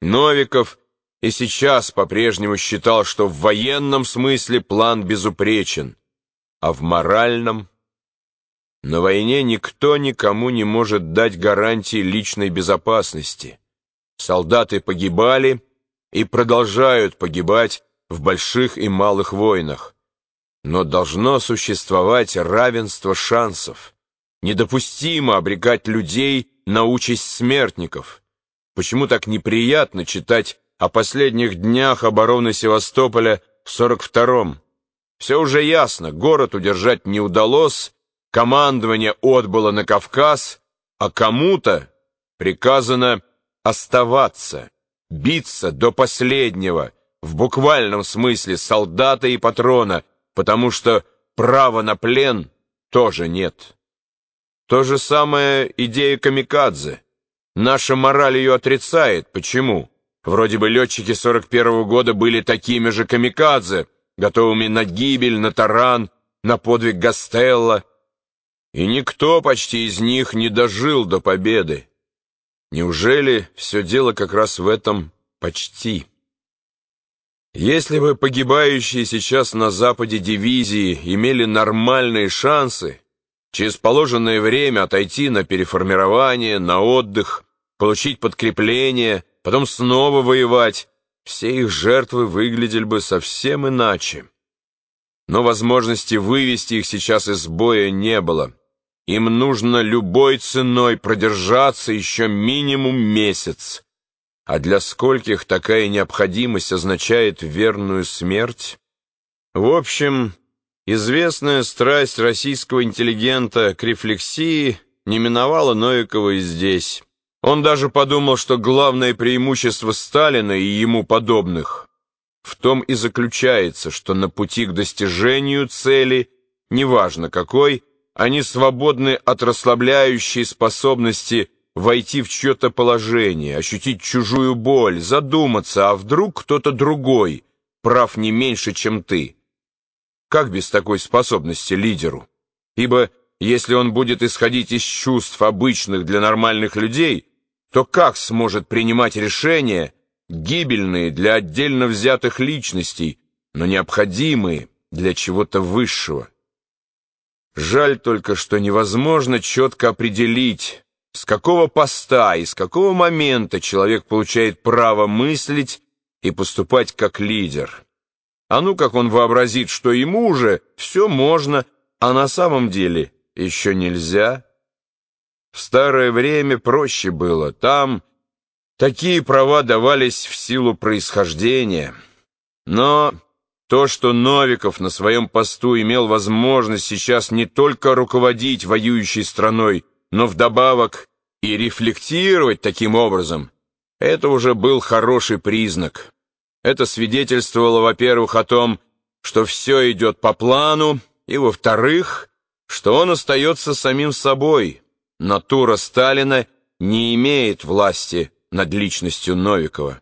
Новиков и сейчас по-прежнему считал, что в военном смысле план безупречен, а в моральном... На войне никто никому не может дать гарантии личной безопасности. Солдаты погибали и продолжают погибать в больших и малых войнах. Но должно существовать равенство шансов. Недопустимо обрекать людей на участь смертников. Почему так неприятно читать о последних днях обороны Севастополя в 42-м? Все уже ясно, город удержать не удалось, командование отбыло на Кавказ, а кому-то приказано оставаться, биться до последнего, в буквальном смысле солдата и патрона, потому что права на плен тоже нет. То же самое идея камикадзе. Наша мораль ее отрицает. Почему? Вроде бы летчики 41-го года были такими же камикадзе, готовыми на гибель, на таран, на подвиг Гастелла. И никто почти из них не дожил до победы. Неужели все дело как раз в этом почти? Если бы погибающие сейчас на Западе дивизии имели нормальные шансы, через положенное время отойти на переформирование, на отдых, получить подкрепление, потом снова воевать, все их жертвы выглядели бы совсем иначе. Но возможности вывести их сейчас из боя не было. Им нужно любой ценой продержаться еще минимум месяц. А для скольких такая необходимость означает верную смерть? В общем, известная страсть российского интеллигента к рефлексии не миновала Новикова и здесь. Он даже подумал, что главное преимущество Сталина и ему подобных в том и заключается, что на пути к достижению цели, неважно какой, они свободны от расслабляющей способности войти в чье-то положение, ощутить чужую боль, задуматься, а вдруг кто-то другой прав не меньше, чем ты. Как без такой способности лидеру? Ибо если он будет исходить из чувств обычных для нормальных людей, то как сможет принимать решения, гибельные для отдельно взятых личностей, но необходимые для чего-то высшего? Жаль только, что невозможно четко определить, с какого поста и с какого момента человек получает право мыслить и поступать как лидер. А ну, как он вообразит, что ему уже все можно, а на самом деле еще нельзя. В старое время проще было. Там такие права давались в силу происхождения. Но то, что Новиков на своем посту имел возможность сейчас не только руководить воюющей страной, но вдобавок и рефлектировать таким образом, это уже был хороший признак. Это свидетельствовало, во-первых, о том, что все идет по плану, и, во-вторых, что он остается самим собой, Натура Сталина не имеет власти над личностью Новикова.